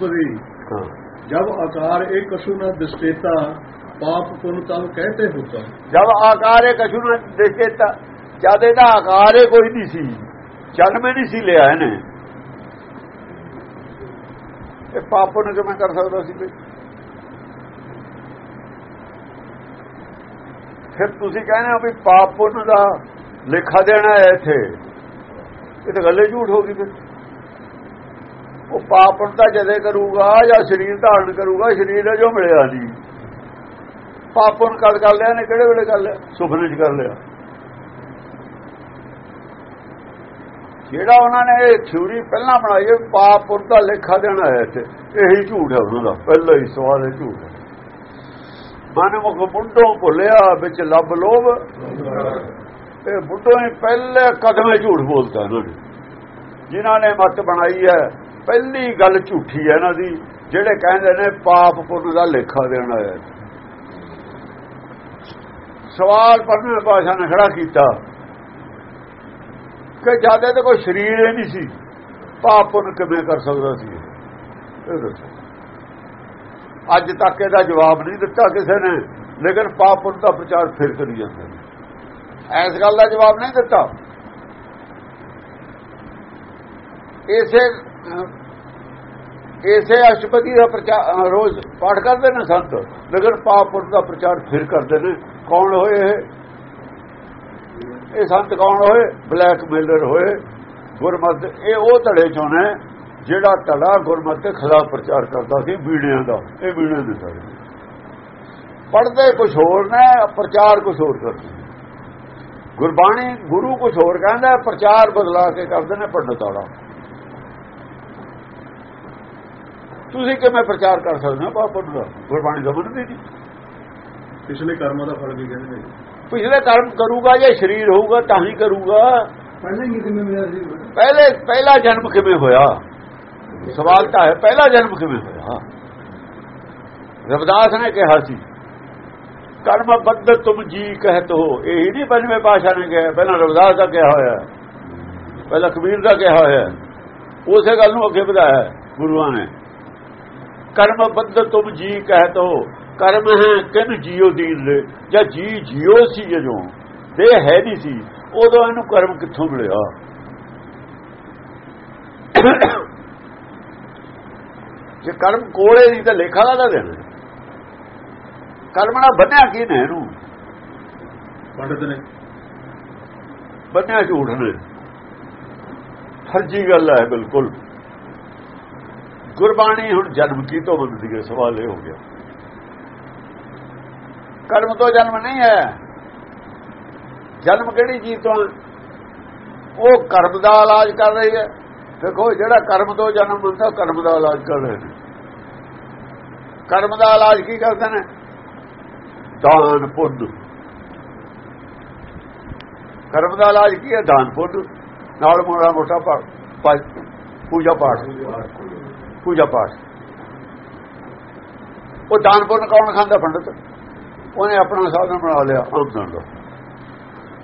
ਬਵੇ ਜਦ ਆਕਾਰ ਇਹ ਕਸ਼ੂ ਨਾ ਦਿਸੇਤਾ ਪਾਪ ਪੁੰਨ ਤਬ ਕਹਤੇ ਹੁੰਦਾ। ਜਦ ਆਕਾਰ ਇਹ ਕਸ਼ੂ ਨਾ ਦਿਸੇਤਾ ਜਦ ਇਹਦਾ ਆਕਾਰ ਇਹ ਕੋਈ ਨਹੀਂ ਸੀ। ਜਨਮ ਨਹੀਂ ਸੀ ਲਿਆ ਇਹਨੇ। ਇਹ ਪਾਪ ਨੂੰ ਕਿਵੇਂ ਕਰ ਸਕਦਾ ਸੀ ਕੋਈ? ਫਿਰ ਤੁਸੀਂ ਕਹਿੰਦੇ ਹੋ ਵੀ ਪਾਪ ਪੁੰਨ ਦਾ ਲਿਖਾ ਦੇਣਾ ਹੈ ਇੱਥੇ। ਇਹ ਤਾਂ ਗੱਲੇ ਝੂਠ ਹੋ ਗਈ ਫਿਰ। ਉਹ ਪਾਪ ਪੁੰਨ ਤਾਂ ਜਦੇ ਕਰੂਗਾ ਜਾਂ ਸਰੀਰ ਧਾਰਨ ਕਰੂਗਾ, ਸਰੀਰ ਜੋ ਮਿਲਿਆ ਨਹੀਂ। ਪਾਪ ਪੁੰਨ ਕਦ ਕਰ ਲਿਆ ਨੇ ਕਿਹੜੇ ਵੇਲੇ ਕਰ ਲਿਆ? ਸੁਪਨੇ 'ਚ ਕਰ ਲਿਆ। ਜਿਹੜਾ ਉਹਨਾਂ ਨੇ ਇਹ ਥਿਊਰੀ ਪਹਿਲਾਂ ਬਣਾਈ ਹੈ, ਪਾਪ ਪੁੰਨ ਦਾ ਲੇਖਾ ਦੇਣਾ ਹੈ ਇੱਥੇ। ਇਹੀ ਝੂਠ ਹੈ ਉਹਨਾਂ ਦਾ, ਪਹਿਲਾ ਹੀ ਸਵਾਲ ਹੈ ਝੂਠ। ਹੈ ਮਨ ਮੁਖ ਮੁੰਡੋਂ ਭੁੱਲਿਆ, ਵਿੱਚ ਲੱਭ ਲੋਭ। ਇਹ ਬੁੱਢੋ ਹੀ ਪਹਿਲੇ ਕਦਮੇ ਝੂਠ ਬੋਲਦਾ ਇਹਨਾਂ ਨੇ। ਜਿਨ੍ਹਾਂ ਨੇ ਮਤ ਬਣਾਈ ਹੈ ਪਹਿਲੀ ਗੱਲ ਝੂਠੀ ਹੈ ਇਹਨਾਂ ਦੀ, ਜਿਹੜੇ ਕਹਿੰਦੇ ਨੇ ਪਾਪ ਪੁੰਨ ਦਾ ਲੇਖਾ ਦੇਣਾ ਹੈ ਸਵਾਲ ਪੜ੍ਹਨੇ ਭਾਸ਼ਾ ਨੇ ਖੜਾ ਕੀਤਾ ਕਿ ਜ਼ਿਆਦਾ ਤੇ ਕੋਈ ਸਰੀਰ ਹੀ ਨਹੀਂ ਸੀ, ਪਾਪ ਪੁੰਨ ਕਿਵੇਂ ਕਰ ਸਕਦਾ ਸੀ? ਇਹ ਦੱਸੋ। ਅੱਜ ਤੱਕ ਇਹਦਾ ਜਵਾਬ ਨਹੀਂ ਦਿੱਤਾ ਕਿਸੇ ਨੇ, ਲੇਕਿਨ ਪਾਪ ਪੁੰਨ ਦਾ ਪ੍ਰਚਾਰ ਫਿਰ ਕਰੀ ਜਾਂਦੇ ਨੇ। ਇਸ ਗੱਲ ਦਾ ਜਵਾਬ ਨਹੀਂ ਦਿੱਤਾ। ਇਸੇ ਇਸੇ ਅਸ਼ਪਤੀ ਦਾ ਪ੍ਰਚਾਰ ਰੋਜ਼ ਪਾਠ ਕਰਦੇ ਨੇ ਸੰਤ। ਲੇਕਿਨ ਪਾਪ ਪੁੰਨ ਦਾ ਪ੍ਰਚਾਰ ਫਿਰ ਕਰਦੇ ਨੇ। ਕੌਣ ਹੋਏ ਇਹ? ਸੰਤ ਕੌਣ ਹੋਏ? ਬਲੈਕਮੇਲਰ ਹੋਏ। ਗੁਰਮਤ ਇਹ ਉਹ ਧੜੇ ਚੋਂ ਨੇ ਜਿਹੜਾ ਧੜਾ ਗੁਰਮਤ ਦੇ ਖਿਲਾਫ ਪ੍ਰਚਾਰ ਕਰਦਾ ਸੀ ਬੀੜਿਆਂ ਦਾ। ਇਹ ਬੀੜਿਆਂ ਦੇ ਸਾਰੇ। ਪੜਦੇ ਕੁਝ ਹੋਰ ਨੇ, ਪ੍ਰਚਾਰ ਕੁਝ ਹੋਰ ਕਰਦੇ ਗੁਰਬਾਣੀ ਗੁਰੂ ਕੁਝ ਹੋਰ ਕਹਿੰਦਾ, ਪ੍ਰਚਾਰ ਬਦਲਾ ਕੇ ਕਰਦੇ ਨੇ ਪੰਡਤ ਵਾਲਾ ਤੁਸੀਂ ਕਿਵੇਂ ਪ੍ਰਚਾਰ ਕਰ ਸਕਦੇ ਹੋ ਬਾਪੂ ਦਾ? ਗੁਰਬਾਣੀ ਦਾ ਮੰਨਦੀ ਨਹੀਂ ਪਿਛਲੇ ਕਰਮਾਂ ਦਾ ਫਲ ਵੀ ਕਹਿੰਦੇ ਨੇ। ਪਿਛਲੇ ਕਰਮ ਕਰੂਗਾ ਜੇ ਸਰੀਰ ਹੋਊਗਾ ਤਾਂ ਹੀ ਕਰੂਗਾ। ਪਹਿਲਾਂ ਕਿਵੇਂ ਮਿਲਿਆ ਸੀ? ਪਹਿਲੇ ਪਹਿਲਾ ਜਨਮ ਕਿਵੇਂ ਹੋਇਆ? ਸਵਾਲ ਤਾਂ ਹੈ ਪਹਿਲਾ ਜਨਮ ਕਿਵੇਂ ਹੋਇਆ? ਰਵਿਦਾਸ ਨੇ ਕਿਹਾ ਸੀ ਕਰਮ ਬੱਧ ਤੁਮ ਜੀ ਕਹਤ। ਹੋ ਇਹ ਨਹੀਂ ਪੰਜਵੇਂ ਪਾਸ਼ਾ ਨੇ ਕਿਹਾ ਪਹਿਲਾਂ ਰਵਿਦਾਸ ਦਾ ਕਿਹਾ ਹੋਇਆ ਪਹਿਲਾਂ ਕਬੀਰ ਦਾ ਕਿਹਾ ਹੋਇਆ ਉਸੇ ਗੱਲ ਨੂੰ ਅੱਗੇ ਵਧਾਇਆ ਗੁਰੂਆਂ ਨੇ। ਕਰਮ ਬੱਧ ਤੁਮ ਜੀ ਕਹਤ ਹੋ ਕਰਮ ਹੈ ਕਿਨ ਜੀਓ ਦੀਨ ਦੇ। ਜਾਂ ਜੀ ਜੀਓ ਸੀ ਜਦੋਂ ਦੇ ਹੈ ਨਹੀਂ ਸੀ। ਉਦੋਂ ਇਹਨੂੰ ਕਰਮ ਕਿੱਥੋਂ ਮਿਲਿਆ? ਜੇ ਕਰਮ ਕੋਲੇ ਨਹੀਂ ਤਾਂ ਲੇਖਾ ਦਾ ਦੇਣਾ? ਕਰਮ ਨਾਲ ਬੰਨਿਆ ਕੀ ਨੇ ਇਹਨੂੰ? ਪੰਡਤ ਨੇ। ਬੰਨਿਆ ਝੂਠ ਨੇ। ਫਰਜੀ ਗੱਲ ਹੈ ਬਿਲਕੁਲ। ਗੁਰਬਾਣੀ ਹੁਣ ਜਨਮ ਕੀ ਤੋਂ ਬੰਦੀ ਹੈ? ਸਵਾਲ ਇਹ ਹੋ ਗਿਆ। ਕਰਮ ਤੋਂ ਜਨਮ ਨਹੀਂ ਹੈ। ਜਨਮ ਕਿਹੜੀ ਚੀਜ਼ ਤੋਂ ਉਹ ਕਰਮ ਦਾ ਇਲਾਜ ਕਰ ਰਹੀ ਹੈ। ਦੇਖੋ, ਜਿਹੜਾ ਕਰਮ ਤੋਂ ਜਨਮ ਹੁੰਦਾ ਕਰਮ ਦਾ ਇਲਾਜ ਕਰ ਰਹੇ ਨੇ। ਕਰਮ ਦਾ ਇਲਾਜ ਕੀ ਕਰਦੇ ਨੇ? ਦਾਨ, ਪੁੰਨ। ਕਰਮ ਦਾ ਇਲਾਜ ਕੀ ਹੈ? ਦਾਨ, ਪੁੰਨ। ਨਾਲ ਮੋੜਾ ਮੋਟਾ ਪੂਜਾ ਪਾਠ। ਪੂਜਾ ਪਾਠ। ਉਹ ਦਾਨ ਪੁੰਨ ਕੌਣ ਖਾਂਦਾ ਪੰਡਤ? ਉਹਨੇ ਆਪਣਾ ਸਾਧਨ ਬਣਾ ਲਿਆ। ਆਮਦਨ ਦਾ।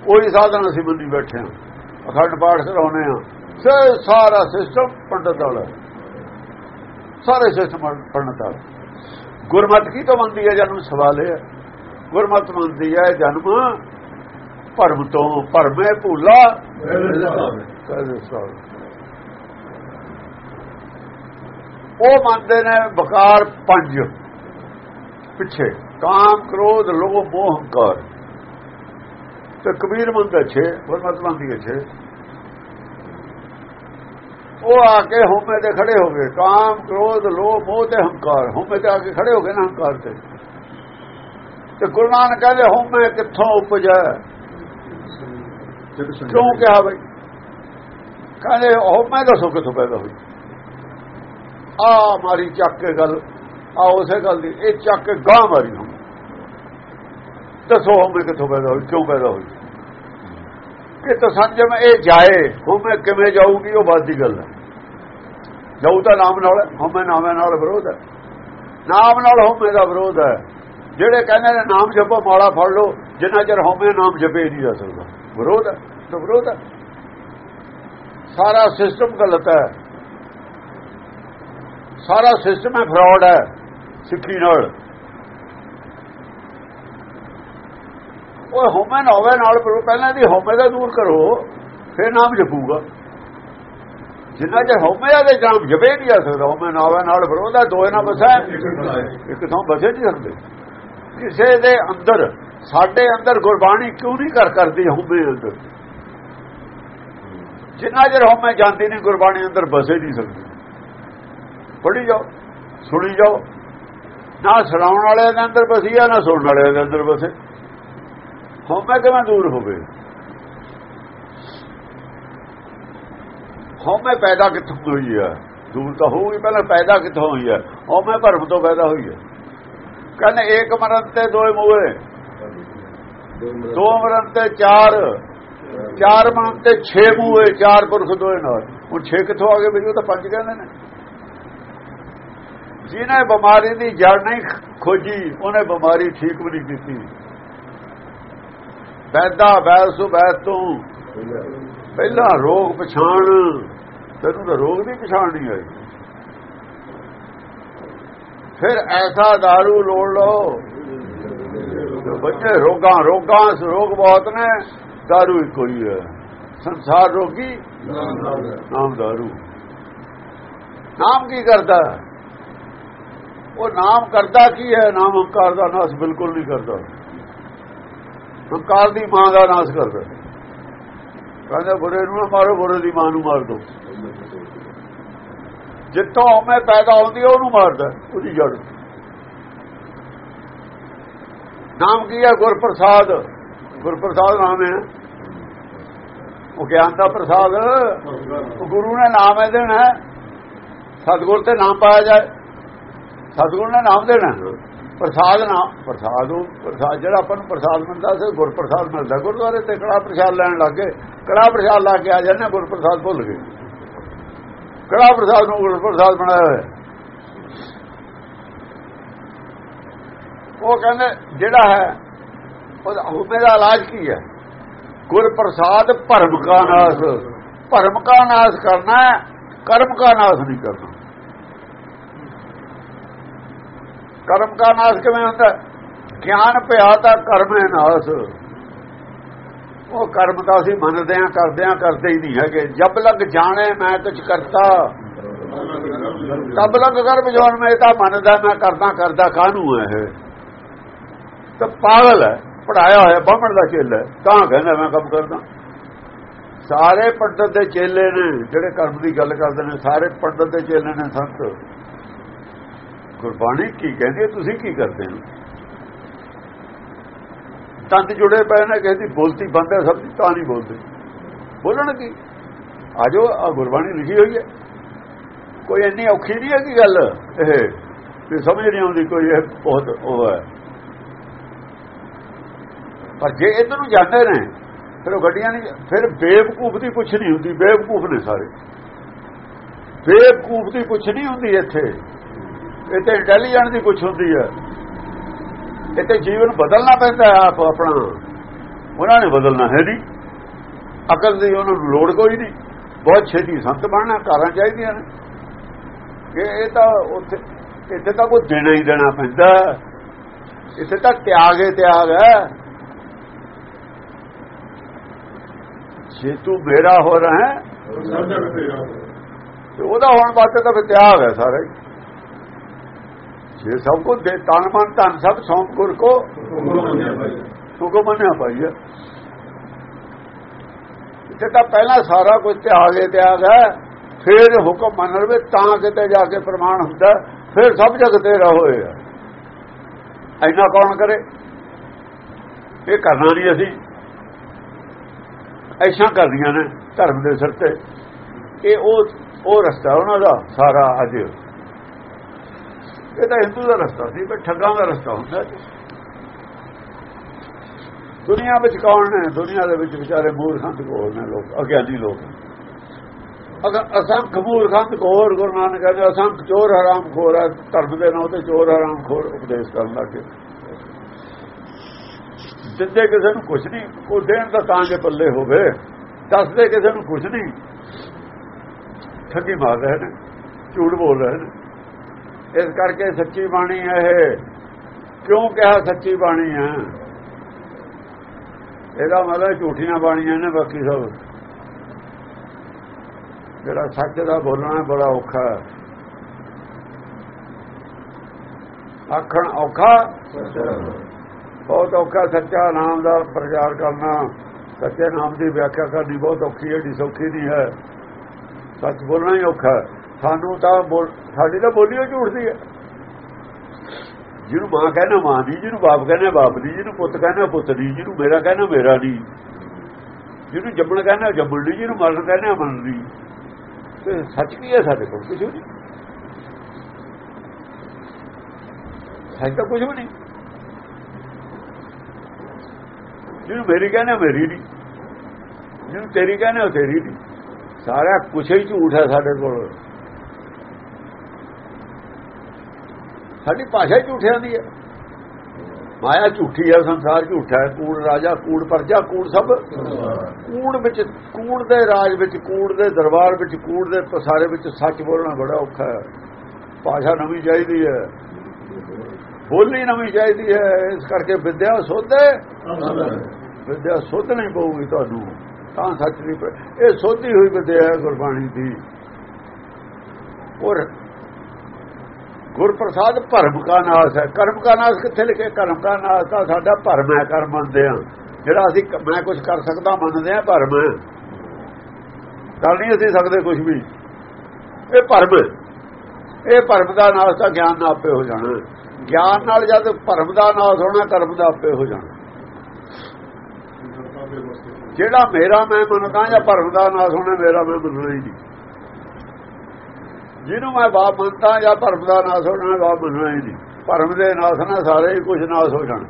ਉਹੀ ਸਾਧਨ ਅਸੀਂ ਬੰਦੀ ਬੈਠੇ ਹਾਂ। ਅਖੰਡ ਪਾਠ ਕਰਾਉਨੇ ਆ ਸਾਰਾ ਸਿਸਟਮ ਪੰਡਤ ਵਾਲਾ। ਸਾਰੇ ਸਿਸਟਮ ਪੰਡਤ ਵਾਲਾ। ਗੁਰਮਤ ਕੀ ਤੋਂ ਮੰਦੀ ਹੈ? ਜਨਮ ਸਵਾਲ ਹੈ। ਗੁਰਮਤ ਮੰਦੀ ਹੈ ਜਨਮ ਭਰਮ ਤੋਂ। ਭਰਮੇ ਭੂਲਾ। ਕਹਿੰਦੇ ਸਾਲ ਉਹ ਮੰਨਦੇ ਨੇ ਬਕਾਰ ਪੰਜ। ਪਿੱਛੇ ਕਾਮ ਕ੍ਰੋਧ ਲੋਭ ਮੋਹ ਹੰਕਾਰ। ਤੇ ਕਬੀਰ ਮੰਨਦਾ ਛੇ ਗੁਰਮਤ ਮੰਨਦੀ ਹੈ ਛੇ। ਉਹ ਆ ਕੇ ਹੋਮੇ ਤੇ ਖੜੇ ਹੋ ਗਏ। ਕਾਮ ਕ੍ਰੋਧ ਲੋਭ ਮੋਹ ਤੇ ਹੰਕਾਰ। ਹੋਮੇ ਤੇ ਆ ਕੇ ਖੜੇ ਹੋ ਗਏ ਨਾ ਹੰਕਾਰ ਤੇ। ਤੇ ਗੁਰੂ ਨਾਨਕ ਕਹਿੰਦੇ ਹੋਮੇ ਕਿੱਥੋਂ ਉਪਜਾ? ਕਿਉਂ ਕਿਹਾ ਬਈ? ਕਹਿੰਦੇ ਹੋਮੇ ਦੱਸੋ ਕਿੱਥੋਂ ਪੈਦਾ ਹੋਈ? ਆ ਮਾਰੀ ਚੱਕ ਕੇ ਗੱਲ, ਆ ਉਸੇ ਗੱਲ ਦੀ, ਇਹ ਚੱਕ ਕੇ ਗਾਂ ਮਾਰੀ ਹੂੰ ਦੱਸੋ ਹੋਮੇ ਕਿੱਥੋਂ ਪੈਦਾ ਹੋਈ, ਕਿਉਂ ਪੈਦਾ ਹੋਈ? ਕਿ ਤਾਂ ਸੰਜਮ ਇਹ ਜਾਏ ਹੋਮੇ ਕਿਵੇਂ ਜਾਊਗੀ, ਉਹ ਬਾਤ ਦੀ ਗੱਲ ਹੈ। ਜਾਊ ਤਾਂ ਨਾਮ ਨਾਲ ਹੋਮੇ ਨਾਮੇ ਨਾਲ ਵਿਰੋਧ ਹੈ। ਨਾਮ ਨਾਲ ਹੋਮੇ ਦਾ ਵਿਰੋਧ ਹੈ। ਜਿਹੜੇ ਕਹਿੰਦੇ ਨੇ ਨਾਮ ਜਪੋ, ਮਾਲਾ ਫੜ ਲਓ, ਜਿੰਨਾ ਚਿਰ ਹੋਮੇ ਨਾਮ ਜਪੇ ਨਹੀਂ ਜਾ ਸਕਦਾ। ਵਿਰੋਧ ਹੈ, ਤਾਂ ਵਿਰੋਧ ਹੈ। ਸਾਰਾ ਸਿਸਟਮ ਗਲਤ ਹੈ। ਸਾਰਾ ਸਿਸਟਮ ਹੈ ਫਰਾਡ ਹੈ, ਸਿੱਖੀ ਨਾਲ। ਉਹ ਹੋਮੇ ਨਾ ਹੋਵੇ ਨਾਲ ਪਰ ਪਹਿਲਾਂ ਦੀ ਹੋਮੇ ਦਾ ਦੂਰ ਕਰੋ, ਫਿਰ ਨਾਮ ਜਪੂਗਾ। ਜਿੰਨਾ ਜੇ ਹੋਮੇ ਦਾ ਨਾਮ ਜਪੇ ਨਹੀਂ ਆ ਸਕਦਾ ਹੋਮੇ ਨਾ ਹੋਵੇ ਨਾਲ ਫਿਰ ਉਹਦਾ ਦੋਏ ਨਾ ਬਸਾ ਇੱਕ ਥਾਂ ਬਸੇ ਨਹੀਂ ਸਕਦੇ ਕਿਸੇ ਦੇ ਅੰਦਰ, ਸਾਡੇ ਅੰਦਰ ਗੁਰਬਾਣੀ ਕਿਉਂ ਨਹੀਂ ਕਰ ਕਰਦੀ ਹੋਮੇ ਅੰਦਰ? ਜਿੰਨਾ ਚਿਰ ਹੋਮੇ ਜਾਂਦੀ ਨਹੀਂ, ਗੁਰਬਾਣੀ ਅੰਦਰ ਬਸੇ ਨਹੀਂ ਸਕਦੀ। ਪੜ੍ਹੀ ਜਾਓ, ਸੁਣੀ ਜਾਓ। ਨਾ ਸੁਣਾਉਣ ਵਾਲੇ ਦੇ ਅੰਦਰ ਬਸੀ ਆ, ਨਾ ਸੁਣਨ ਵਾਲੇ ਦੇ ਅੰਦਰ ਬਸੇ। ਹਉਮੈ ਕਿਵੇਂ ਦੂਰ ਹੋਵੇ? ਹਉਮੈ ਪੈਦਾ ਕਿੱਥੋਂ ਹੋਈ ਹੈ ਦੂਰ ਤਾਂ ਹੋਊਗੀ, ਪਹਿਲਾਂ ਪੈਦਾ ਕਿੱਥੋਂ ਹੋਈ ਹੈ ਹਉਮੈ ਭਰਮ ਤੋਂ ਪੈਦਾ ਹੋਈ ਹੈ ਕਹਿੰਦੇ ਇੱਕ ਮਰਨ ਤੇ ਦੋਏ ਮੂਹੇ ਦੋ ਮਰਨ ਤੇ ਚਾਰ। ਚਾਰ ਮਰਨ ਤੇ 6 ਮੂਹੇ ਚਾਰ ਪੁਰਖ ਦੋਏ ਨਾਲ। ਉਹ 6 ਕਿੱਥੋਂ ਆ ਗਏ ਬਈ? ਉਹ ਤਾਂ ਪੰਜ ਕਹਿੰਦੇ ਨੇ। ਜਿਹਨੇ ਬਿਮਾਰੀ ਦੀ ਜੜ ਨਹੀਂ ਖੋਜੀ ਉਹਨੇ ਬਿਮਾਰੀ ਠੀਕ ਵੀ ਨਹੀਂ ਕੀਤੀ ਵੈਦਾ ਵੈਸੁ ਵੈਤੂ ਪਹਿਲਾਂ ਰੋਗ ਪਛਾਣ ਤੈਨੂੰ ਤਾਂ ਰੋਗ ਦੀ ਪਛਾਣ ਨਹੀਂ ਆਈ ਫਿਰ ਐਸਾ दारू ਲੋੜ ਲਓ ਬੱਚੇ ਰੋਗਾਂ ਰੋਗਾਂ ਰੋਗ ਬਹੁਤ ਨੇ दारू ਹੀ ਕੋਈ ਹੈ ਸੰਸਾਰ ਰੋਗੀ ਨਾਮ दारू ਨਾਮ ਕੀ ਕਰਦਾ ਉਹ ਨਾਮ ਕਰਦਾ ਕੀ ਹੈ? ਨਾਮ ਹੰਕਾਰ ਦਾ ਨਾਸ ਬਿਲਕੁਲ ਨਹੀਂ ਕਰਦਾ। ਹੰਕਾਰ ਦੀ ਮਾਂ ਦਾ ਨਾਸ ਕਰਦਾ। ਕਹਿੰਦਾ ਬੁਰੇ ਨੂੰ ਮਾਰੋ, ਬੁਰੇ ਦੀ ਮਾਂ ਨੂੰ ਮਾਰ ਦੋ। ਜਿੱਥੋਂ ਹਉਮੈ ਪੈਦਾ ਹੁੰਦੀ ਹੈ ਉਹਨੂੰ ਮਾਰਦਾ, ਉਹਦੀ ਜੜ। ਨਾਮ ਕੀ ਹੈ? ਗੁਰਪ੍ਰਸਾਦ। ਗੁਰਪ੍ਰਸਾਦ ਨਾਮ ਹੈ। ਉਹ ਗਿਆਨ ਦਾ ਪ੍ਰਸਾਦ। ਉਹ ਗੁਰੂ ਨੇ ਨਾਮ ਹੈ ਦੇਣਾ ਸਤਗੁਰ ਤੇ ਨਾਮ ਪਾਇਆ ਜਾਏ। ਸਤਗੁਰ ਨੇ ਨਾਮ ਦੇਣਾ। ਪ੍ਰਸਾਦ ਨਾ ਪ੍ਰਸਾਦ ਉਹ ਪ੍ਰਸਾਦ ਜਿਹੜਾ ਆਪਾਂ ਨੂੰ ਪ੍ਰਸਾਦ ਮਿਲਦਾ ਸੀ, ਗੁਰਪ੍ਰਸਾਦ ਮਿਲਦਾ। ਗੁਰਦੁਆਰੇ ਤੇ ਕੜਾ ਪ੍ਰਸਾਦ ਲੈਣ ਲੱਗੇ ਕੜਾ ਪ੍ਰਸਾਦ ਲਾ ਕੇ ਆ ਜਾਂਦੇ ਗੁਰਪ੍ਰਸਾਦ ਭੁੱਲ ਗਏ। ਕੜਾ ਪ੍ਰਸਾਦ ਨੂੰ ਗੁਰਪ੍ਰਸਾਦ ਬਣਾਇਆ ਹੋਇਆ। ਉਹ ਕਹਿੰਦੇ, ਜਿਹੜਾ ਹੈ, ਉਹਦਾ ਦਾ ਇਲਾਜ ਕੀ ਹੈ? ਗੁਰਪ੍ਰਸਾਦ ਭਰਮ ਕਾ ਨਾਸ। ਭਰਮ ਕਾ ਨਾਸ ਕਰਨਾ ਹੈ, ਕਰਮ ਕਾ ਨਾਸ ਨਹੀਂ ਕਰਨਾ। ਕਰਮ ਕਾ ਨਾਸ ਕਿਵੇਂ ਹੁੰਦਾ? ਗਿਆਨ ਪਿਆ ਤਾਂ ਕਰਮ ਹੈ ਨਾਸ। ਉਹ ਕਰਮ ਤਾਂ ਅਸੀਂ ਮੰਨਦੇ ਆਂ ਕਰਦੇ ਆਂ ਕਰਦੇ ਹੀ ਨਹੀਂ ਹੈਗੇ। ਜਬ ਲਗ ਜਾਣੇ, ਮੈਂ ਕੁਝ ਕਰਤਾ। ਤਬ ਲਗ ਕਰਮ ਜੋਨ ਮੈਂ ਤਾਂ ਮੰਨਦਾ, ਮੈਂ ਕਰਦਾ ਕਰਦਾ, ਕਾਹਨੂੰ ਹੈ ਇਹ? ਤਾਂ ਪਾਗਲ ਹੈ ਪੜਾਇਆ ਹੋਇਆ, ਬਾਹਮਣ ਦਾ ਚੇਲਾ ਤਾਂ ਕਹਿੰਦਾ, ਮੈਂ ਕੰਮ ਕਰਦਾ। ਸਾਰੇ ਪੰਡਤ ਦੇ ਚੇਲੇ ਨੇ, ਜਿਹੜੇ ਕਰਮ ਦੀ ਗੱਲ ਕਰਦੇ ਨੇ, ਸਾਰੇ ਪੰਡਤ ਦੇ ਚੇਲੇ ਨੇ, ਸੰਤ। ਗੁਰਬਾਣੀ ਕੀ ਕਹਿੰਦੀ ਹੈ, ਤੁਸੀਂ ਕੀ ਕਰਦੇ ਹੋ? ਤੰਦ ਜੁੜੇ ਪਏ ਨੇ, ਕਹਿੰਦੀ ਬੋਲਤੀ ਬੰਦ ਹੈ ਸਭ ਤਾਂ ਨਹੀਂ ਬੋਲਦੇ। ਬੋਲਣ ਕੀ? ਆਜੋ ਆ ਗੁਰਬਾਣੀ ਲਿਖੀ ਹੋਈ ਹੈ। ਕੋਈ ਇੰਨੀ ਔਖੀ ਨਹੀਂ ਹੈ ਕੀ ਗੱਲ ਇਹ ਤੇ ਸਮਝ ਨਹੀਂ ਆਉਂਦੀ ਕੋਈ ਇਹ ਬਹੁਤ ਉਹ ਹੈ। ਪਰ ਜੇ ਇਧਰ ਨੂੰ ਜਾਂਦੇ ਨੇ, ਫਿਰ ਉਹ ਗੱਡੀਆਂ ਨਹੀਂ, ਫਿਰ ਬੇਵਕੂਫ ਦੀ ਕੁਛ ਨਹੀਂ ਹੁੰਦੀ, ਬੇਵਕੂਫ ਨੇ ਸਾਰੇ। ਬੇਵਕੂਫ ਦੀ ਕੁਛ ਨਹੀਂ ਹੁੰਦੀ ਇੱਥੇ। ਇੱਥੇ ਇੰਟੈਲੀਜੈਂਟ ਦੀ ਕੁਛ ਹੁੰਦੀ ਹੈ। ਇੱਥੇ ਜੀਵਨ ਬਦਲਣਾ ਪੈਂਦਾ ਹੈ ਆਪ ਆਪਣਾ। ਉਹਨਾਂ ਨੇ ਬਦਲਣਾ ਹੈ ਨਹੀਂ। ਅਕਲ ਦੀ ਉਹਨਾਂ ਨੂੰ ਲੋੜ ਕੋਈ ਨਹੀਂ। ਬਹੁਤ ਛੇਤੀ ਸੰਤ ਬਣਨਾ ਕਾਰਾਂ ਚਾਹੀਦੀਆਂ ਨੇ। ਇਹ ਇਹ ਤਾਂ ਉੱਥੇ ਇੱਥੇ ਤਾਂ ਕੋਈ ਦੇਣਾ ਹੀ ਦੇਣਾ ਪੈਂਦਾ ਇੱਥੇ ਤਾਂ ਤਿਆਗ ਹੈ ਤਿਆਗ ਹੈ। ਜੇ ਤੂੰ ਮੇਰਾ ਹੋ ਰਹਾ ਹੈ। ਤੇ ਉਹਦਾ ਹੋਣ ਵਾਸਤੇ ਤਾਂ ਫਿਰ ਤਿਆਗ ਹੈ ਸਾਰਾ ਹੀ। ਜੇ ਸਭ ਕੁਝ ਦੇ ਤਨ ਮਨ ਧਨ ਸਭ ਸੌਂਪ ਗੁਰ ਕੋ ਹੁਕਮ ਮੰਨਿਆ ਪਾਈਆ ਤੇ ਤਾਂ ਪਹਿਲਾਂ ਸਾਰਾ ਕੁਝ ਤਿਆਗ ਤਿਆਗ ਹੈ। ਫਿਰ ਹੁਕਮ ਮੰਨ ਲਵੇ ਤਾਂ ਕਿਤੇ ਜਾ ਕੇ ਪ੍ਰਮਾਣ ਹੁੰਦਾ ਫਿਰ ਸਭ ਜਗ ਤੇਰਾ ਹੋਏਗਾ ਐਨਾ ਕੌਣ ਕਰੇ? ਇਹ ਕਰਨਾ ਨਹੀਂ ਅਸੀਂ। ਐਸ਼ਾਂ ਕਰਦੀਆਂ ਨੇ ਧਰਮ ਦੇ ਸਿਰ ਤੇ। ਇਹ ਉਹ ਉਹ ਰਸਤਾ ਉਹਨਾਂ ਦਾ ਸਾਰਾ ਅੱਜ। ਇਹ ਤਾਂ ਹਿੰਦੂ ਦਾ ਰਸਤਾ ਸੀ ਪਰ ਠੱਗਾਂ ਦਾ ਰਸਤਾ ਹੁੰਦਾ ਦੁਨੀਆ ਵਿੱਚ ਕੌਣ ਨੇ ਦੁਨੀਆ ਦੇ ਵਿੱਚ ਵਿਚਾਰੇ ਮੂਰਖੰਤ ਕੋਲ ਨੇ ਲੋਕ, ਅਗਿਆਨੀ ਲੋਕ। ਅਗਰ ਅਸੰਖ ਮੂਰਖੰਤ ਕੋਰ ਗੁਰੂ ਨਾਨਕ ਕਹਿੰਦੇ, ਅਸੰਖ ਚੋਰ ਹਰਾਮ ਖੋਰ ਹੈ, ਧਰਮ ਦੇ ਨਾਂ ਤੇ ਚੋਰ ਹਰਾਮ ਖੋਰ ਉਪਦੇਸ਼ ਕਰਨ ਲੱਗੇ। ਜਿੱਦੇ ਕਿਸੇ ਨੂੰ ਕੁਝ ਨਹੀਂ ਉਹ ਦੇਣ ਦਾ ਤਾਂ ਜੇ ਪੱਲੇ ਹੋਵੇ, ਦੱਸਦੇ ਕਿਸੇ ਨੂੰ ਕੁਝ ਨਹੀਂ। ਠੱਗੀ ਮਾਰ ਰਹੇ ਨੇ, ਝੂਠ ਬੋਲ ਰਹੇ ਨੇ। ਇਸ ਕਰਕੇ ਸੱਚੀ ਬਾਣੀ ਹੈ ਇਹ। ਕਿਉਂ ਕਿਹਾ ਸੱਚੀ ਬਾਣੀ ਹੈ? ਇਹਦਾ ਮਤਲਬ ਝੂਠੀਆਂ ਬਾਣੀਆਂ ਨੇ ਬਾਕੀ ਸਭ। ਜਿਹੜਾ ਸੱਚ ਦਾ ਬੋਲਣਾ ਬੜਾ ਔਖਾ ਆਖਣ ਔਖਾ? ਬਹੁਤ ਔਖਾ ਸੱਚਾ ਨਾਮ ਦਾ ਪ੍ਰਚਾਰ ਕਰਨਾ। ਸੱਚੇ ਨਾਮ ਦੀ ਵਿਆਖਿਆ ਕਰਨੀ ਬਹੁਤ ਔਖੀ ਹੈ ਢੀ ਸੌਖੀ ਨਹੀਂ ਹੈ। ਸੱਚ ਬੋਲਣਾ ਹੀ ਔਖਾ ਸਾਨੂੰ ਤਾਂ ਸਾਡੀ ਤਾਂ ਬੋਲੀ ਉਹ ਝੂਠ ਦੀ ਹੈ। ਜਿਹਨੂੰ ਮਾਂ ਕਹਿੰਦਾ ਮਾਂ ਦੀ, ਜਿਹਨੂੰ ਬਾਪ ਕਹਿੰਦਾ ਬਾਪ ਦੀ, ਜਿਹਨੂੰ ਪੁੱਤ ਕਹਿੰਦਾ ਪੁੱਤ ਦੀ, ਜਿਹਨੂੰ ਮੇਰਾ ਕਹਿੰਦਾ ਮੇਰਾ ਦੀ। ਜਿਹਨੂੰ ਜੰਮਣ ਕਹਿੰਦਾ ਜੰਮਣ ਦੀ, ਜਿਹਨੂੰ ਮਰਨ ਕਹਿੰਦਾ ਮਰਨ ਦੀ। ਤੇ ਸੱਚ ਕੀ ਹੈ ਸਾਡੇ ਕੋਲ? ਕੁਝ ਨਹੀਂ। ਸੱਚ ਤਾਂ ਕੁਝ ਵੀ ਨਹੀਂ। ਜਿਹਨੂੰ ਮੇਰੀ ਕਹਿੰਦਾ ਮੇਰੀ ਨਹੀਂ ਜਿਹਨੂੰ ਤੇਰੀ ਕਹਿੰਦਾ ਤੇਰੀ ਨਹੀਂ ਸਾਰਾ ਕੁਝ ਹੀ ਝੂਠ ਹੈ ਸਾਡੇ ਕੋਲ। ਸਾਡੀ ਭਾਸ਼ਾ ਹੀ ਝੂਠਿਆਂ ਦੀ ਹੈ। ਮਾਇਆ ਝੂਠੀ ਹੈ, ਸੰਸਾਰ ਝੂਠਾ ਹੈ, ਕੂੜ ਰਾਜਾ, ਕੂੜ ਪਰਜਾ, ਕੂੜ ਸਭ। ਕੂੜ ਵਿੱਚ, ਕੂੜ ਦੇ ਰਾਜ ਵਿੱਚ, ਕੂੜ ਦੇ ਦਰਬਾਰ ਵਿੱਚ, ਕੂੜ ਦੇ ਪਸਾਰੇ ਵਿੱਚ ਸੱਚ ਬੋਲਣਾ ਬੜਾ ਔਖਾ ਹੈ। ਭਾਸ਼ਾ ਨਵੀਂ ਚਾਹੀਦੀ ਹੈ। ਬੋਲੀ ਨਵੀਂ ਚਾਹੀਦੀ ਹੈ। ਇਸ ਕਰਕੇ ਵਿਦਿਆ ਸੋਧੇ। ਵਿਦਿਆ ਸੋਧਣੀ ਪਊਗੀ ਤੁਹਾਨੂੰ। ਤਾਂ ਸੱਚ ਨਹੀਂ ਇਹ ਸੋਧੀ ਹੋਈ ਵਿਦਿਆ ਹੈ ਗੁਰਬਾਣੀ ਦੀ। ਔਰ ਗੁਰਪ੍ਰਸਾਦ ਭਰਮ ਕਾ ਨਾਸ ਹੈ। ਕਰਮ ਕਾ ਨਾਸ ਕਿੱਥੇ ਲਿਖੇ? ਕਰਮ ਕਾ ਨਾਸ ਤਾਂ ਸਾਡਾ ਭਰਮ ਹੈ, ਕਰਮ ਮੰਨਦੇ ਆ ਜਿਹੜਾ ਅਸੀਂ ਮੈਂ ਕੁਝ ਕਰ ਸਕਦਾ, ਮੰਨਦੇ ਆ ਭਰਮ ਕਰ ਨਹੀਂ ਅਸੀਂ ਸਕਦੇ ਕੁਝ ਵੀ। ਇਹ ਭਰਮ ਇਹ ਭਰਮ ਦਾ ਨਾਸ ਤਾਂ ਗਿਆਨ ਨਾਲ ਆਪੇ ਹੋ ਜਾਣਾ ਗਿਆਨ ਨਾਲ ਜਦ ਭਰਮ ਦਾ ਨਾਸ ਹੋਣਾ, ਕਰਮ ਦਾ ਆਪੇ ਹੋ ਜਾਣਾ। ਜਿਹੜਾ ਮੇਰਾ ਮੈਂ ਮੰਨਦਾ ਜਾਂ ਭਰਮ ਦਾ ਨਾਸ ਹੋਣਾ, ਮੇਰਾ ਮੈਂ ਮੰਨਣਾ ਹੀ ਨਹੀਂ। ਜਿਹਨੂੰ ਮੈਂ ਬਾਪ ਮੰਨਦਾ ਜਾਂ ਭਰਮ ਦਾ ਨਾਸ ਹੋਣਾ ਬਾਪ ਮੰਨਣਾ ਹੀ ਨਹੀਂ। ਭਰਮ ਦੇ ਨਾਸ ਨਾਲ ਸਾਰੇ ਹੀ ਕੁਝ ਨਾਸ ਹੋ ਜਾਣ।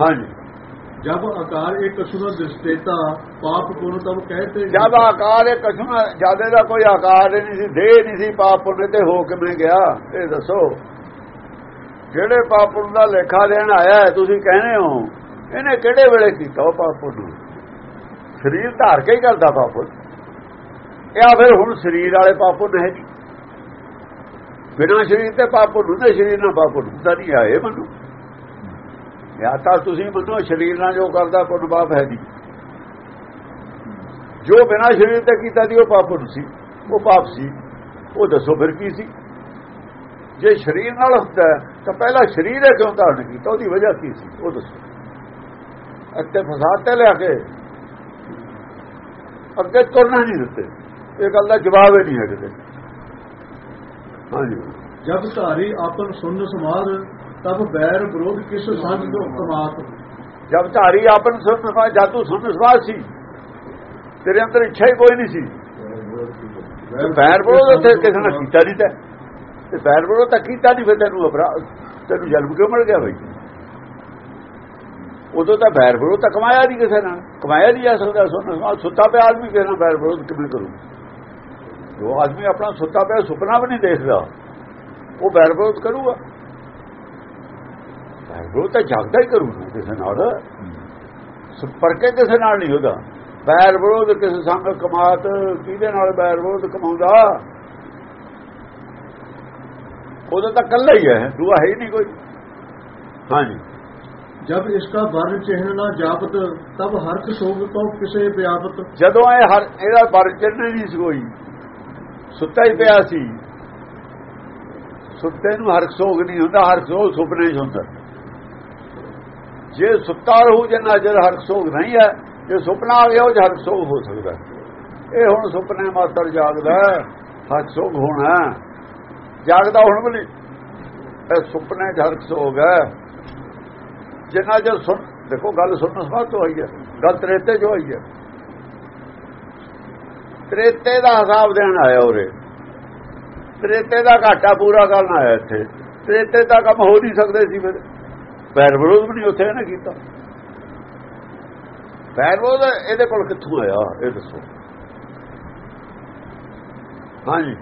ਹਾਂਜੀ। ਜਬ ਆਕਾਰ ਇੱਕ ਕਸ਼ੁਨਾ ਦ੍ਰਿਸ਼ਟੇਤਾ ਪਾਪ ਪੁੰਨ ਤਬ ਕਹਤੇ ਜਦ। ਆਕਾਰ ਇੱਕ ਕਸ਼ੁਨਾ ਜਿਆਦੇ ਦਾ ਕੋਈ ਆਕਾਰ ਨਹੀਂ ਸੀ ਦੇਹ ਨਹੀਂ ਸੀ ਪਾਪ ਪੁੰਨ ਤੇ ਹੋ ਕਿਵੇਂ ਗਿਆ ਇਹ ਦੱਸੋ। ਜਿਹੜੇ ਪਾਪ ਪੁੰਨ ਦਾ ਲੇਖਾ ਦੇਣ ਆਇਆ ਤੁਸੀਂ ਕਹਿੰਦੇ ਹੋ? ਇਹਨੇ ਕਿਹੜੇ ਵੇਲੇ ਕੀਤਾ ਉਹ ਪਾਪ ਪੁੰਨ ਸਰੀਰ ਧਾਰ ਕੇ ਹੀ ਕਰਦਾ ਪਾਪ ਪੁੰਨ। ਇਹ ਫਿਰ ਹੁਣ ਸਰੀਰ ਵਾਲੇ ਪਾਪ ਪੁੰਨ ਹੈ ਜੀ। ਬਿਨਾਂ ਸਰੀਰ ਤੇ ਪਾਪ ਪੁੰਨ ਦੇ ਸਰੀਰ ਨਾਲ ਪਾਪ ਪੁੰਨ ਤਾਂ ਨਹੀਂ ਆਏ ਮੈਨੂੰ। ਜਾਂ ਤਾਂ ਤੁਸੀਂ ਮੰਨੋ, ਸਰੀਰ ਨਾਲ ਜੋ ਕਰਦਾ, ਪੁੰਨ ਪਾਪ ਹੈ ਜੀ। ਜੋ ਬਿਨਾਂ ਸਰੀਰ ਤੇ ਕੀਤਾ ਦੀ ਉਹ ਪਾਪ ਪੁੰਨ ਸੀ। ਉਹ ਪਾਪ ਸੀ। ਉਹ ਦੱਸੋ ਫਿਰ ਕੀ ਸੀ? ਜੇ ਸਰੀਰ ਨਾਲ ਹੁੰਦਾ ਤਾਂ ਪਹਿਲਾਂ ਸਰੀਰ ਹੈ ਕਿਉਂ ਧਾਰਨ ਕੀਤਾ? ਉਹਦੀ ਵਜ੍ਹਾ ਕੀ ਸੀ? ਉਹ ਦੱਸੋ। ਅੱਤੇ ਫਸਾਦ ਤੇ ਲਿਆ ਕੇ ਅੱਗੇ ਤੁਰਨਾ ਨਹੀਂ ਦਿੱਤੇ। ਇਹ ਗੱਲ ਦਾ ਜਵਾਬ ਹੀ ਨਹੀਂ ਹੈ ਕਿਤੇ। ਹਾਂਜੀ। ਜਦ ਧਾਰੀ ਆਪਨ ਸੁਨ ਸਮਾਦ ਤਬ ਬੈਰ ਵਿਰੋਧ ਕਿਸ ਸੰਗ ਤੋਂ ਕਮਾਤ? ਜਦ ਧਾਰੀ ਆਪਨ ਸੁਨ ਸਮਾਦ ਜਾਤੂ ਸੁਨ ਸਮਾਦ ਸੀ ਤੇਰੇ ਅੰਦਰ ਇੱਛਾ ਹੀ ਕੋਈ ਨਹੀਂ ਸੀ। ਬੈਰ ਵਿਰੋਧ ਉੱਥੇ ਕਿਸੇ ਨੇ ਕੀਤਾ ਨਹੀਂ ਤਾਂ। ਤੇ ਬੈਰ ਵਿਰੋਧ ਤਾਂ ਕੀਤਾ ਨਹੀਂ ਫਿਰ ਤੈਨੂੰ ਅਪਰਾਧ ਤੈਨੂੰ ਜਨਮ ਕਿਉਂ ਮਿਲ ਗਿਆ ਬਈ? ਉਦੋਂ ਤਾਂ ਬੈਰ ਵਿਰੋਧ ਤਾਂ ਕਮਾਇਆ ਨਹੀਂ ਕਿਸੇ ਨਾਲ। ਕਮਾਇਆ ਨਹੀਂ ਜਾ ਸਕਦਾ ਸੁਣ ਸੁੱਤਾ ਪਿਆ ਆਦਮੀ ਕਿਸੇ ਨਾਲ ਬੈਰ ਵਿਰੋਧ ਕਿਵੇਂ ਕਰੂ ਜੋ ਆਦਮੀ ਆਪਣਾ ਸੁੱਤਾ ਪਿਆ ਸੁਪਨਾ ਵੀ ਨਹੀਂ ਦੇਖਦਾ। ਉਹ ਬੈਰ ਵਿਰੋਧ ਕਰੂਗਾ। ਬੈਰ ਵਿਰੋਧ ਤਾਂ ਜਾਗਦਾ ਹੀ ਕਰੂਗਾ ਕਿਸੇ ਨਾਲ। ਸੁਪਰ ਕੇ ਕਿਸੇ ਨਾਲ ਨਹੀਂ ਹੁੰਦਾ ਬੈਰ ਵਿਰੋਧ ਕਿਸੇ ਸੰਗ ਕਮਾਤ ਕਿਹਦੇ ਨਾਲ ਬੈਰ ਵਿਰੋਧ ਕਮਾਉਂਦਾ? ਉਹਦਾ ਤਾਂ ਕੱਲਾ ਹੀ ਹੈ ਦੂਆ ਹੈ ਹੀ ਨਹੀਂ ਕੋਈ। ਹਾਂਜੀ। ਜਬ ਇਸਕਾ ਵਰਨ ਚਿਹਨ ਨਾ ਜਾਪਤ ਤਬ ਹਰਕ ਸੋਗ ਤੋਂ ਕਿਸੇ ਵਿਆਪਤ। ਜਦੋਂ ਇਹ ਹਰ ਇਹਦਾ ਵਰਨ ਚਿਹਨ ਨਹੀਂ ਸੀ ਕੋਈ। ਸੁੱਤਾ ਹੀ ਪਿਆ ਸੀ। ਸੁੱਤੇ ਨੂੰ ਹਰਕ ਸੋਗ ਨਹੀਂ ਹੁੰਦਾ ਹਰਕ ਸੋਗ ਸੁਪਨੇ 'ਚ ਹੁੰਦਾ। ਜੇ ਸੁੱਤਾ ਰਹੂ ਜਿੰਨਾ ਜਰ ਹਰਕ ਸੋਗ ਨਹੀਂ ਹੈ, ਜੇ ਸੁਪਨਾ ਆ ਗਿਆ, ਉਹ ਹਰਕ ਸੋਗ ਹੋ ਸਕਦਾ ਇਹ ਹੁਣ ਸੁਪਨੇ ਮਾਤਰ ਜਾਗਦਾ ਹਰਕ ਸੋਗ ਹੋਣਾ ਜਾਗਦਾ ਹੁਣ ਵੀ ਇਹ ਸੁਪਨੇ 'ਚ ਹਰਕ ਸੋਗ ਹੈ। ਜਿੰਨਾ ਜਰ ਸੁਣ ਦੇਖੋ, ਗੱਲ ਸੁਣਨ ਸਮਾਤ ਤੋਂ ਆਈ ਹੈ। ਗੱਲ ਤ੍ਰੇਤੇ ਜੋ ਆਈ ਹੈ। ਤ੍ਰੇਤੇ ਦਾ ਹਿਸਾਬ ਦੇਣ ਆਇਆ ਉਰੇ। ਤ੍ਰੇਤੇ ਦਾ ਘਾਟਾ ਪੂਰਾ ਕਰਨ ਆਇਆ ਇੱਥੇ। ਤ੍ਰੇਤੇ ਦਾ ਕੰਮ ਹੋ ਨਹੀਂ ਸਕਦੇ ਸੀ ਫਿਰ। ਪੈਰ ਵਿਰੋਧ ਵੀ ਨਹੀਂ ਉੱਥੇ ਨਾ ਕੀਤਾ। ਪੈਰ ਵਿਰੋਧ ਇਹਦੇ ਕੋਲ ਕਿੱਥੋਂ ਆਇਆ ਇਹ ਦੱਸੋ। ਹਾਂਜੀ।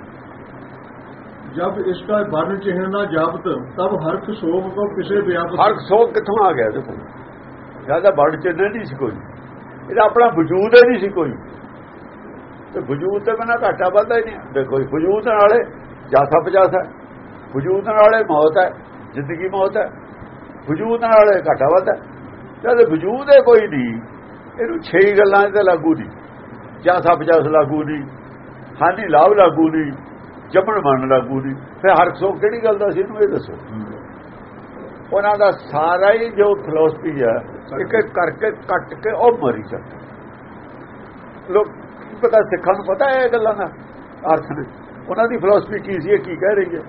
ਜਬ ਇਸਕਾ ਵਰਨ ਚਿਹਨ ਜਾਪਤ ਤਬ ਹਰਕ ਸੋਗ ਤੋਂ ਕਿਸੇ ਵਿਆਪਤ। ਹਰ ਸੋਗ ਕਿੱਥੋਂ ਆ ਗਿਆ ਦੇਖੋ। ਜ਼ਿਆਦਾ ਬੜ ਚੰਨੇ ਨਹੀਂ ਸੀ ਕੋਈ। ਇਹਦਾ ਆਪਣਾ ਵਜੂਦ ਹੀ ਨਹੀਂ ਸੀ ਕੋਈ। ਤੇ ਵਜੂਦ ਤੇ ਬਿਨਾ ਘਾਟਾ ਵੱਧਦਾ ਹੀ ਨਹੀਂ। ਦੇਖੋ ਵਜੂਦ ਨਾਲੇ ਜਾਸਾ ਪਜਾਸਾ ਵਜੂਦ ਨਾਲੇ ਮੌਤ ਹੈ, ਜ਼ਿੰਦਗੀ ਮੌਤ ਹੈ। ਵਜੂਦ ਨਾਲੇ ਘਾਟਾ ਵੱਧਦਾ ਜਦ ਵਜੂਦ ਹੈ ਕੋਈ ਨਹੀਂ, ਇਹਨੂੰ ਛੇ ਗੱਲਾਂ ਤੇ ਲਾਗੂ ਨਹੀਂ। ਜਾਸਾ ਪਜਾਸ ਲਾਗੂ ਨਹੀਂ, ਹਾਨੀ ਲਾਭ ਲਾਗੂ ਨਹੀਂ, ਜੰਮਣ ਮਰਨ ਲਾਗੂ ਨਹੀਂ। ਫਿਰ ਹਰ ਸੋ ਕਿਹੜੀ ਗੱਲ ਦਾ ਸੀ ਇਹਨੂੰ ਇਹ ਦੱਸੋ? ਉਹਨਾਂ ਦਾ ਸਾਰਾ ਹੀ ਜੋ ਫਿਲਾਸਫੀ ਹੈ ਇੱਕ ਕਰਕੇ ਕੱਟ ਕੇ ਉਹ ਮਰੀ ਜਾਂਦਾ। ਲੋਕ ਪਤਾ ਸਿੱਖਾਂ ਨੂੰ ਪਤਾ ਹੈ ਇਹ ਗੱਲਾਂ ਦਾ? ਅਰਥ ਨੇ। ਉਹਨਾਂ ਦੀ ਫਿਲਾਸਫੀ ਕੀ ਸੀ, ਇਹ ਕੀ ਕਹਿ ਰਹੀ ਹੈ?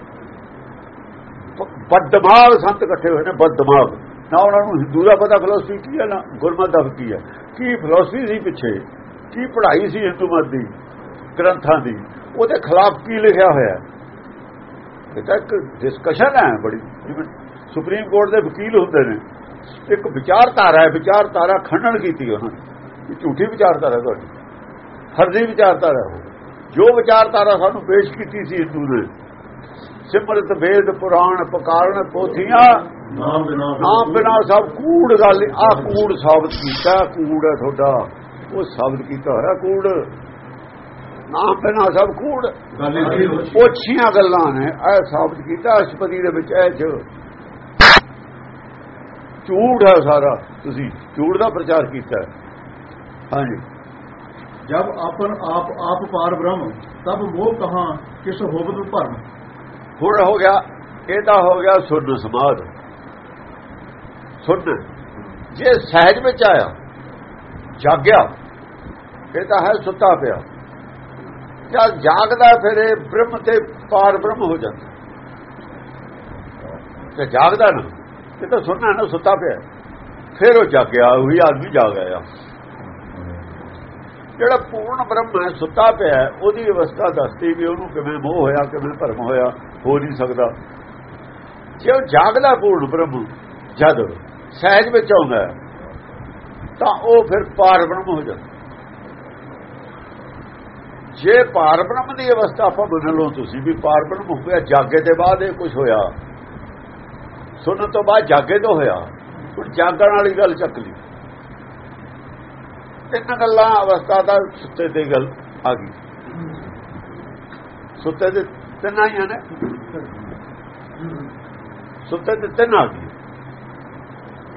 ਬਦਦਮਾਗ ਸੰਤ ਇਕੱਠੇ ਹੋਏ ਨੇ ਬਦਦਮਾਗ ਨਾ ਉਹਨਾਂ ਨੂੰ ਹਿੰਦੂ ਦਾ ਪਤਾ ਫਿਲਾਸਫੀ ਕੀ ਹੈ, ਨਾ ਗੁਰਮਤ ਦਾ ਕੀ ਹੈ। ਕੀ ਫਿਲਾਸਫੀ ਸੀ ਪਿੱਛੇ? ਕੀ ਪੜ੍ਹਾਈ ਸੀ ਹਿੰਦੂ ਮਤ ਦੀ, ਗ੍ਰੰਥਾਂ ਦੀ? ਉਹਦੇ ਖਿਲਾਫ ਕੀ ਲਿਖਿਆ ਹੋਇਆ ਹੈ? ਇਹ ਤਾਂ ਇੱਕ ਡਿਸਕਸ਼ਨ ਹੈ ਬੜੀ। ਜਿਵੇਂ ਸੁਪਰੀਮ ਕੋਰਟ ਦੇ ਵਕੀਲ ਹੁੰਦੇ ਨੇ, ਇੱਕ ਵਿਚਾਰਧਾਰਾ ਹੈ, ਵਿਚਾਰਧਾਰਾ ਖੰਡਨ ਕੀਤੀ ਉਹਨਾਂ ਨੇ। ਝੂਠੀ ਵਿਚਾਰਧਾਰਾ ਤੁਹਾਡੀ। ਫਰਜ਼ੀ ਵਿਚਾਰਧਾਰਾ ਹੋ। ਜੋ ਵਿਚਾਰਧਾਰਾ ਸਾਨੂੰ ਪੇਸ਼ ਕੀਤੀ ਸੀ ਹਿੰਦੂ ਨੇ ਸਿਮਰਤ ਵੇਦ ਪੁਰਾਣ ਪਕਾਰਨ ਪੋਥੀਆਂ ਨਾਮ ਬਿਨਾ ਨਾਮ ਬਿਨਾ ਸਭ ਕੂੜ ਗੱਲ ਆ ਕੂੜ ਸਾਬਤ ਕੀਤਾ ਕੂੜ ਹੈ ਤੁਹਾਡਾ। ਉਹ ਸਾਬਤ ਕੀਤਾ ਹੋਇਆ ਕੂੜ। ਨਾਮ ਬਿਨਾ ਸਭ ਕੂੜ। ਪੋਛੀਆਂ ਗੱਲਾਂ ਨੇ ਇਹ ਸਾਬਤ ਕੀਤਾ ਅਸ਼ਪਤੀ ਦੇ ਵਿੱਚ ਇਹ ਚ। ਝੂਠ ਹੈ ਸਾਰਾ। ਤੁਸੀਂ ਝੂਠ ਦਾ ਪ੍ਰਚਾਰ ਕੀਤਾ। ਹਾਂਜੀ। ਜਬ ਆਪਨ ਆਪ ਆਪ ਪਾਰ ਬ੍ਰਹਮ, ਤਬ ਮੋਹ ਕਹਾਂ ਕਿਸ ਹੋਵਤ ਭਰਮ। ਹੁਣ ਹੋ ਗਿਆ, ਇਹ ਤਾਂ ਹੋ ਗਿਆ ਸੁਣ ਸਮਾਦ ਸੁਣ ਜੇ ਸਹਿਜ ਵਿੱਚ ਆਇਆ, ਜਾਗਿਆ, ਇਹ ਤਾਂ ਹੈ ਸੁੱਤਾ ਪਿਆ। ਜਦ ਜਾਗਦਾ ਫਿਰ ਇਹ ਬ੍ਰਹਮ ਤੇ ਪਾਰ ਬ੍ਰਹਮ ਹੋ ਜਾਂਦਾ। ਤੇ ਜਾਗਦਾ ਨਾ, ਇਹ ਤਾਂ ਸੁਣਨਾ ਨਾ ਸੁੱਤਾ ਪਿਆ। ਫਿਰ ਉਹ ਜਾਗਿਆ, ਉਹੀ ਆਦਮੀ ਜਾਗ ਆਇਆ। ਜਿਹੜਾ ਪੂਰਨ ਬ੍ਰਹਮ ਹੈ, ਸੁੱਤਾ ਪਿਆ ਉਹਦੀ ਅਵਸਥਾ ਦੱਸਦੀ ਵੀ ਉਹਨੂੰ ਕਿਵੇਂ ਮੋਹ ਹੋਇਆ, ਕਿਵੇਂ ਭਰਮ ਹੋਇਆ, ਹੋ ਨਹੀਂ ਸਕਦਾ। ਜੇ ਉਹ ਜਾਗਦਾ ਪੂਰਨ ਬ੍ਰਹਮ, ਜਦ ਸਹਿਜ ਵਿੱਚ ਆਉਂਦਾ ਤਾਂ ਉਹ ਫਿਰ ਪਾਰ ਬ੍ਰਹਮ ਹੋ ਜਾਂਦਾ। ਜੇ ਪਾਰ ਬ੍ਰਹਮ ਦੀ ਅਵਸਥਾ ਆਪਾਂ ਮੰਨ ਲਓ ਤੁਸੀਂ ਵੀ ਪਾਰ ਬ੍ਰਹਮ ਹੋ ਗਿਆ, ਜਾਗੇ ਦੇ ਬਾਅਦ ਇਹ ਕੁਝ ਹੋਇਆ। ਸੁਣਨ ਤੋਂ ਬਾਅਦ ਜਾਗੇ ਤੋਂ ਹੋਇਆ। ਹੁਣ ਜਾਗਣ ਵਾਲੀ ਗੱਲ ਚੱਕ ਲਈ। ਤਿੰਨ ਗੱਲਾਂ ਅਵਸਥਾ ਦਾ ਸੁੱਤੇ ਤੇ ਗੱਲ ਆ ਗਈ। ਸੁੱਤੇ ਦੇ ਤਿੰਨ ਆਈਆਂ ਨੇ। ਸੁੱਤੇ ਤੇ ਤਿੰਨ ਆ ਗਈ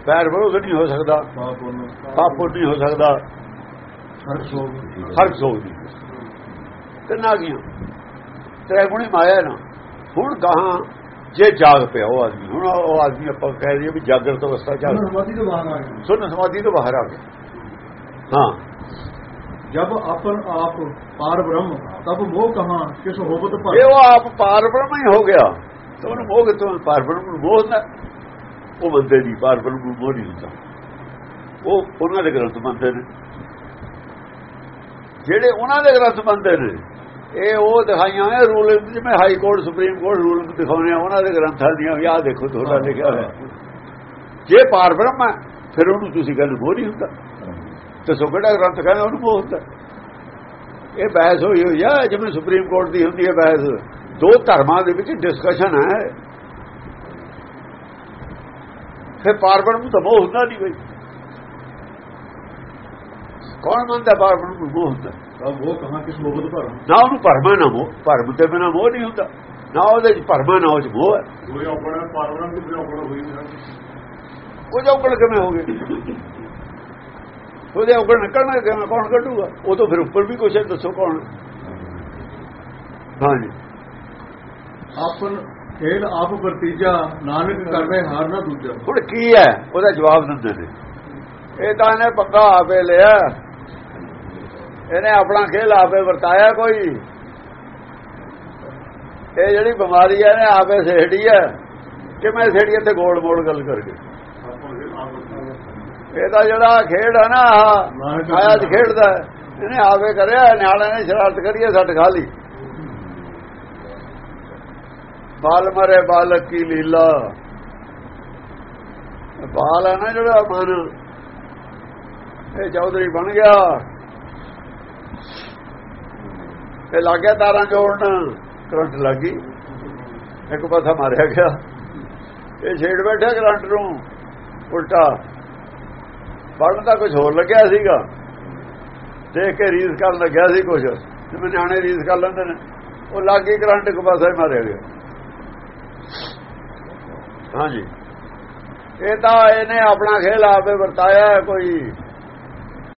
ਪੈਰ ਬਰੋਧ ਨਹੀਂ ਹੋ ਸਕਦਾ। ਪਾਪ ਨਹੀਂ ਹੋ ਸਕਦਾ। ਹਰ ਸੋਗ ਦੀ। ਤਿੰਨ ਆ ਗਈਆਂ। ਤੇਰੇ ਗੁਣੀ ਮਾਇਆ ਨਾ। ਹੁਣ ਗਾਹਾਂ ਜੇ ਜਾਗ ਪਿਆ ਉਹ ਆਦਮੀ। ਹੁਣ ਉਹ ਆਦਮੀ ਆਪਾਂ ਕਹਿ ਦਈਏ ਵੀ ਜਾਗਰਤ ਅਵਸਥਾ ਚ ਆ ਗਿਆ। ਸਮਾਧੀ ਤੋਂ ਬਾਹਰ ਆ ਗਏ। ਸੁਣ ਸਮਾਧੀ ਤੋਂ ਬਾਹਰ ਆ ਗਿਆ ਹਾਂ। ਜਬ ਆਪਨ ਆਪ ਪਾਰ ਬ੍ਰਹਮ ਤਬ ਮੋਹ ਕਹਾਂ ਕਿਸ ਹੋਵਤ ਇਹ ਭਰਮ ਉਹ ਆਪ ਪਾਰ ਬ੍ਰਹਮ ਹੀ ਹੋ ਗਿਆ ਤਾਂ ਉਹਨੂੰ ਮੋਹ ਕਿਤੋਂ ਪਾਰ ਬ੍ਰਹਮ ਨੂੰ ਮੋਹ ਹੁੰਦਾ। ਉਹ ਬੰਦੇ ਦੀ ਪਾਰ ਬ੍ਰਹਮ ਨੂੰ ਮੋਹ ਨਹੀਂ ਹੁੰਦਾ। ਉਹ ਉਹਨਾਂ ਦੇ ਗ੍ਰੰਥ ਮੰਨਦੇ ਨੇ। ਜਿਹੜੇ ਉਹਨਾਂ ਦੇ ਗ੍ਰੰਥ ਮੰਨਦੇ ਨੇ ਇਹ ਉਹ ਦਿਖਾਈਆਂ ਨੇ ਰੂਲ ਜਿਵੇਂ high court supreme court rule ਦਿਖਾਉਣੇ ਆ ਉਹਨਾਂ ਦੇ ਗ੍ਰੰਥਾਂ ਦੀਆਂ ਵੀ ਆਹ ਦੇਖੋ ਤੁਹਾਡਾ ਲਿਖਿਆ ਹੋਇਆ। ਜੇ ਪਾਰ ਬ੍ਰਹਮ ਹੈ ਫਿਰ ਉਹਨੂੰ ਤੁਸੀਂ ਕਹਿੰਦੇ ਮੋਹ ਨਹੀਂ ਹੁੰਦਾ। ਤੇ ਸੋ ਕਿਹੜਾ ਗ੍ਰੰਥ ਕਹਿੰਦਾ ਉਹਨੂੰ ਮੋਹ ਹੁੰਦਾ ਇਹ ਬਹਿਸ ਹੋਈ ਹੋਈ ਆ ਜਿਵੇਂ ਸੁਪਰੀਮ ਕੋਰਟ ਦੀ ਹੁੰਦੀ ਹੈ ਬਹਿਸ। ਦੋ ਧਰਮਾਂ ਦੇ ਵਿੱਚ ਡਿਸਕਸ਼ਨ ਹੈ। ਫਿਰ ਪਾਰਬਣ ਨੂੰ ਤਾਂ ਮੋਹ ਹੁੰਦਾ ਨਹੀਂ ਕੋਈ ਕੌਣ ਮੰਨਦਾ ਪਾਰਬਣ ਨੂੰ ਮੋਹ ਹੁੰਦਾ? ਉਹ ਕਹਾਂ ਕਿਸ ਹੋਵਤ ਭਰਮ? ਨਾ ਉਹਨੂੰ ਭਰਮਾ ਨਾ ਮੋਹ। ਭਰਮ ਤੇ ਬਿਨਾ ਮੋਹ ਨਹੀਂ ਹੁੰਦਾ। ਨਾ ਉਹਦੇ ਚ ਭਰਮਾ ਨਾ ਉਹ ਚ ਮੋਹ ਹੈ। ਕੋਈ ਆਪਣਾ ਪਾਰਵਣਾ ਦੀ ਕੋਈ ਆਪਣਾ ਹੋਈ ਨਹੀਂ ਉਹ ਜੋ ਉਂਗਲ ਕਿਵੇਂ ਹੋ ਗਈ ਉਹਦੇ ਉਂਗਲ ਨਿਕਲਣਾ ਕਿਵੇਂ ਕੌਣ ਕੱਢੂਗਾ? ਉਹ ਤੋਂ ਫਿਰ ਉੱਪਰ ਵੀ ਕੁਛ ਹੈ ਦੱਸੋ ਕੌਣ ਹਾਂਜੀ। ਆਪਨ ਖੇਲ ਆਪ ਵਰਤੀਜਾ ਨਾਨਕ ਕਰਵੇ ਹਾਰ ਨਾ ਦੂਜਾ। ਹੁਣ ਕੀ ਹੈ? ਉਹਦਾ ਜਵਾਬ ਦਿੰਦੇ ਨੇ। ਇਹ ਤਾਂ ਇਹਨੇ ਪੰਗਾ ਆਪੇ ਲਿਆ। ਇਹਨੇ ਆਪਣਾ ਖੇਲ ਆਪੇ ਵਰਤਾਇਆ ਕੋਈ। ਇਹ ਜਿਹੜੀ ਬਿਮਾਰੀ ਹੈ ਇਹਨੇ ਆਪੇ ਸੇੜੀ ਹੈ। ਕਿਵੇਂ ਸੇੜੀ ਇੱਥੇ ਗੋਲ ਮੋੜ ਗੱਲ ਕਰਕੇ? ਇਹਦਾ ਜਿਹੜਾ ਖੇਡ ਹੈ ਨਾ ਆਇਆ ਚ ਖੇਡਦਾ ਇਹਨੇ ਆਪੇ ਕਰਿਆ ਨਿਆਣੇ ਨੇ ਸ਼ਰਾਰਤ ਕਰੀਏ ਸੱਟ ਖਾ ਲਈ। ਬਾਲ ਮਰੇ ਬਾਲਕ ਕੀ ਲੀਲਾ। ਬਾਲ ਹੈ ਨਾ ਜਿਹੜਾ ਮਨ। ਇਹ ਚੌਧਰੀ ਬਣ ਗਿਆ। ਇਹ ਲੱਗਿਆ ਤਾਰਾਂ ਜੋੜਨ ਕਰੰਟ ਲੱਗੀ ਇੱਕ ਪਾਸਾ ਮਾਰਿਆ ਗਿਆ। ਇਹ ਛੇੜ ਬੈਠਾ ਕਰੰਟ ਨੂੰ। ਉਲਟਾ। ਪੜਨ ਦਾ ਕੁਝ ਹੋਰ ਲੱਗਿਆ ਸੀਗਾ। ਦੇਖ ਕੇ ਰੀਸ ਕਰਨ ਲੱਗਿਆ ਸੀ ਕੁਝ ਜਿਵੇਂ ਨਿਆਣੇ ਰੀਸ ਕਰ ਲੈਂਦੇ ਨੇ। ਉਹ ਲਾਗੇ ਕਰੰਟ ਕੋ ਪਾਸੇ ਮਾਰੇ ਗਿਆ। ਹਾਂਜੀ। ਇਹ ਤਾਂ ਇਹਨੇ ਆਪਣਾ ਖੇਲ ਆਪੇ ਵਰਤਾਇਆ ਕੋਈ।